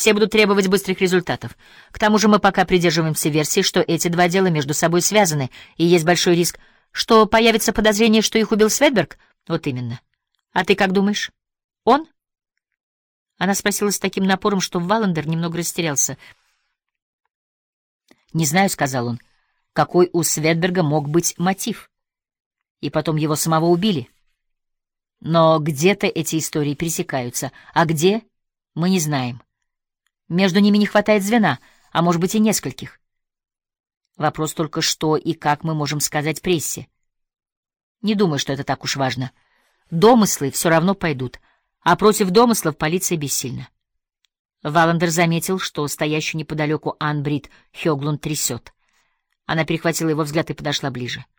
Все будут требовать быстрых результатов. К тому же мы пока придерживаемся версии, что эти два дела между собой связаны, и есть большой риск, что появится подозрение, что их убил Светберг. Вот именно. А ты как думаешь? Он? Она спросила с таким напором, что Валандер немного растерялся. «Не знаю», — сказал он, — «какой у Светберга мог быть мотив? И потом его самого убили». Но где-то эти истории пересекаются, а где — мы не знаем. Между ними не хватает звена, а может быть и нескольких. Вопрос только, что и как мы можем сказать прессе. Не думаю, что это так уж важно. Домыслы все равно пойдут, а против домыслов полиция бессильна. Валандер заметил, что стоящую неподалеку Анбрид Хёглунд трясет. Она перехватила его взгляд и подошла ближе. —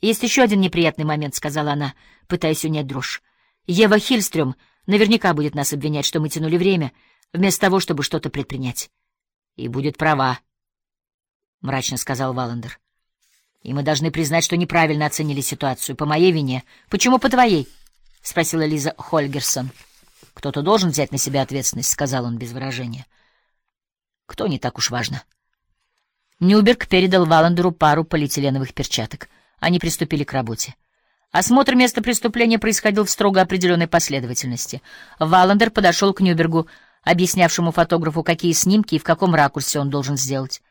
«Есть еще один неприятный момент», — сказала она, пытаясь унять дрожь. «Ева Хильстрём наверняка будет нас обвинять, что мы тянули время, вместо того, чтобы что-то предпринять». «И будет права», — мрачно сказал Валандер. «И мы должны признать, что неправильно оценили ситуацию. По моей вине. Почему по твоей?» — спросила Лиза Хольгерсон. «Кто-то должен взять на себя ответственность», — сказал он без выражения. «Кто не так уж важно». Нюберг передал Валандеру пару полиэтиленовых перчаток — они приступили к работе. Осмотр места преступления происходил в строго определенной последовательности. Валандер подошел к Нюбергу, объяснявшему фотографу, какие снимки и в каком ракурсе он должен сделать.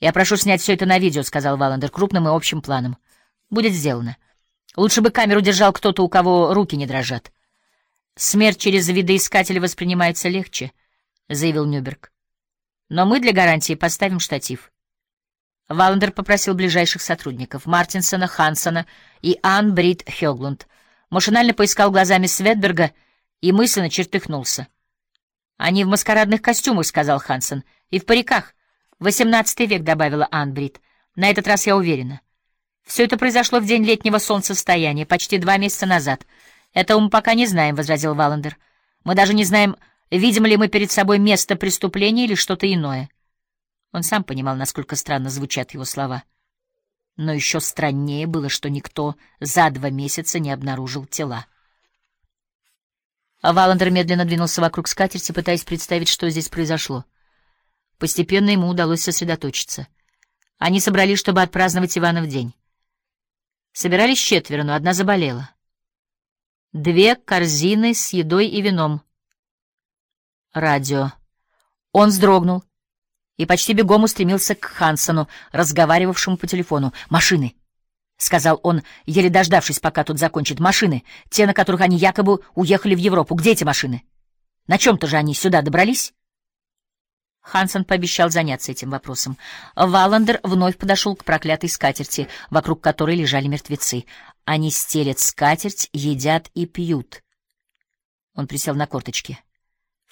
«Я прошу снять все это на видео», — сказал Валандер, — «крупным и общим планом. Будет сделано. Лучше бы камеру держал кто-то, у кого руки не дрожат». «Смерть через видоискателя воспринимается легче», — заявил Нюберг. «Но мы для гарантии поставим штатив». Валандер попросил ближайших сотрудников — Мартинсона, Хансона и Ан Брит Хёглунд. Машинально поискал глазами Светберга и мысленно чертыхнулся. «Они в маскарадных костюмах», — сказал Хансон, — «и в париках. Восемнадцатый век», — добавила Ан Брит. «На этот раз я уверена. Все это произошло в день летнего солнцестояния, почти два месяца назад. Этого мы пока не знаем», — возразил Валандер. «Мы даже не знаем, видим ли мы перед собой место преступления или что-то иное». Он сам понимал, насколько странно звучат его слова. Но еще страннее было, что никто за два месяца не обнаружил тела. Валандер медленно двинулся вокруг скатерти, пытаясь представить, что здесь произошло. Постепенно ему удалось сосредоточиться. Они собрались, чтобы отпраздновать Иванов день. Собирались четверо, но одна заболела. Две корзины с едой и вином. Радио. Он вздрогнул и почти бегом устремился к Хансону, разговаривавшему по телефону. «Машины!» — сказал он, еле дождавшись, пока тут закончит. «Машины! Те, на которых они якобы уехали в Европу. Где эти машины? На чем-то же они сюда добрались?» Хансон пообещал заняться этим вопросом. Валандер вновь подошел к проклятой скатерти, вокруг которой лежали мертвецы. Они стелят скатерть, едят и пьют. Он присел на корточки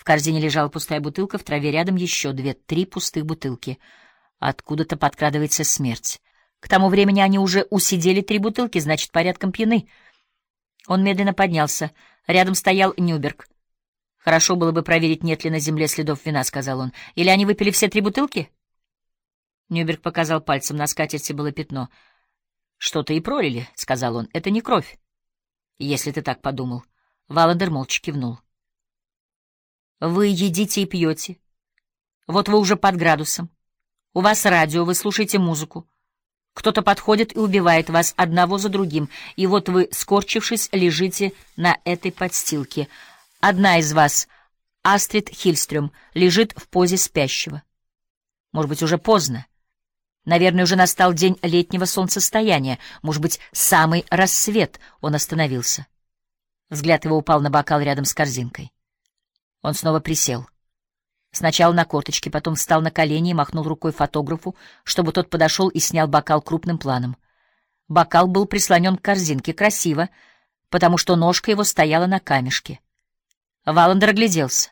корзине лежала пустая бутылка, в траве рядом еще две, три пустых бутылки. Откуда-то подкрадывается смерть. К тому времени они уже усидели три бутылки, значит, порядком пьяны. Он медленно поднялся. Рядом стоял Нюберг. «Хорошо было бы проверить, нет ли на земле следов вина», — сказал он. «Или они выпили все три бутылки?» Нюберг показал пальцем, на скатерти было пятно. «Что-то и пролили», — сказал он. «Это не кровь». «Если ты так подумал». Валандер молча кивнул. Вы едите и пьете. Вот вы уже под градусом. У вас радио, вы слушаете музыку. Кто-то подходит и убивает вас одного за другим, и вот вы, скорчившись, лежите на этой подстилке. Одна из вас, Астрид Хильстрём, лежит в позе спящего. Может быть, уже поздно. Наверное, уже настал день летнего солнцестояния, может быть, самый рассвет. Он остановился. Взгляд его упал на бокал рядом с корзинкой. Он снова присел. Сначала на корточки, потом встал на колени и махнул рукой фотографу, чтобы тот подошел и снял бокал крупным планом. Бокал был прислонен к корзинке красиво, потому что ножка его стояла на камешке. Валандер огляделся.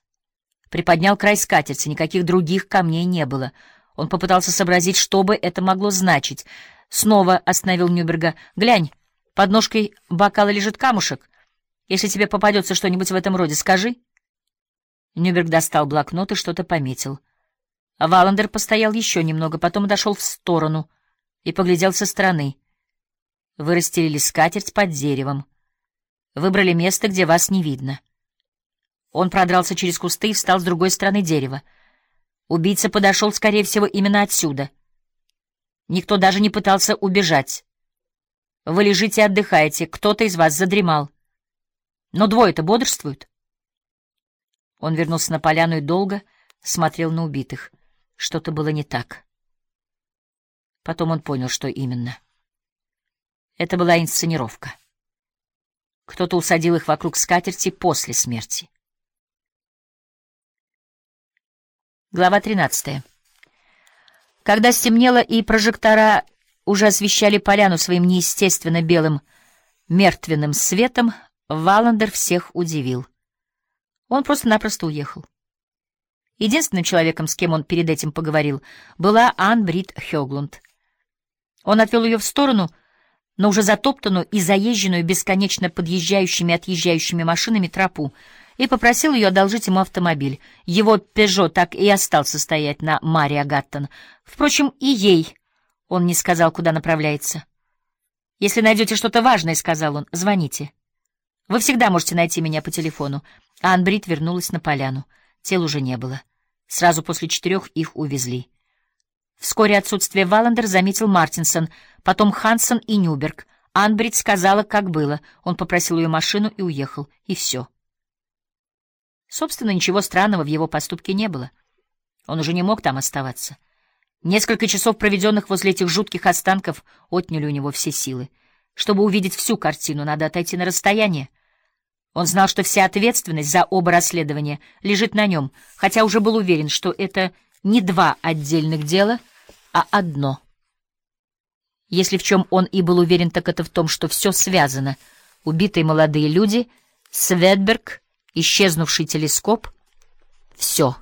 Приподнял край скатерти, никаких других камней не было. Он попытался сообразить, что бы это могло значить. Снова остановил Нюберга. «Глянь, под ножкой бокала лежит камушек. Если тебе попадется что-нибудь в этом роде, скажи». Нюберг достал блокнот и что-то пометил. Валандер постоял еще немного, потом отошел в сторону и поглядел со стороны. Вы расстелили скатерть под деревом. Выбрали место, где вас не видно. Он продрался через кусты и встал с другой стороны дерева. Убийца подошел, скорее всего, именно отсюда. Никто даже не пытался убежать. Вы лежите и отдыхаете, кто-то из вас задремал. Но двое-то бодрствуют. Он вернулся на поляну и долго смотрел на убитых. Что-то было не так. Потом он понял, что именно. Это была инсценировка. Кто-то усадил их вокруг скатерти после смерти. Глава 13. Когда стемнело и прожектора уже освещали поляну своим неестественно белым мертвенным светом, Валандер всех удивил. Он просто-напросто уехал. Единственным человеком, с кем он перед этим поговорил, была Ан Брит Хёглунд. Он отвел ее в сторону, но уже затоптанную и заезженную бесконечно подъезжающими и отъезжающими машинами тропу, и попросил ее одолжить ему автомобиль. Его «Пежо» так и остался стоять на Мария Гаттон. Впрочем, и ей он не сказал, куда направляется. «Если найдете что-то важное, — сказал он, — звоните. Вы всегда можете найти меня по телефону». А Анбрид вернулась на поляну. Тел уже не было. Сразу после четырех их увезли. Вскоре отсутствие Валандер заметил Мартинсон, потом Хансен и Нюберг. Анбрид сказала, как было. Он попросил ее машину и уехал. И все. Собственно, ничего странного в его поступке не было. Он уже не мог там оставаться. Несколько часов, проведенных возле этих жутких останков, отняли у него все силы. Чтобы увидеть всю картину, надо отойти на расстояние. Он знал, что вся ответственность за оба расследования лежит на нем, хотя уже был уверен, что это не два отдельных дела, а одно. Если в чем он и был уверен, так это в том, что все связано. Убитые молодые люди, Светберг исчезнувший телескоп — все.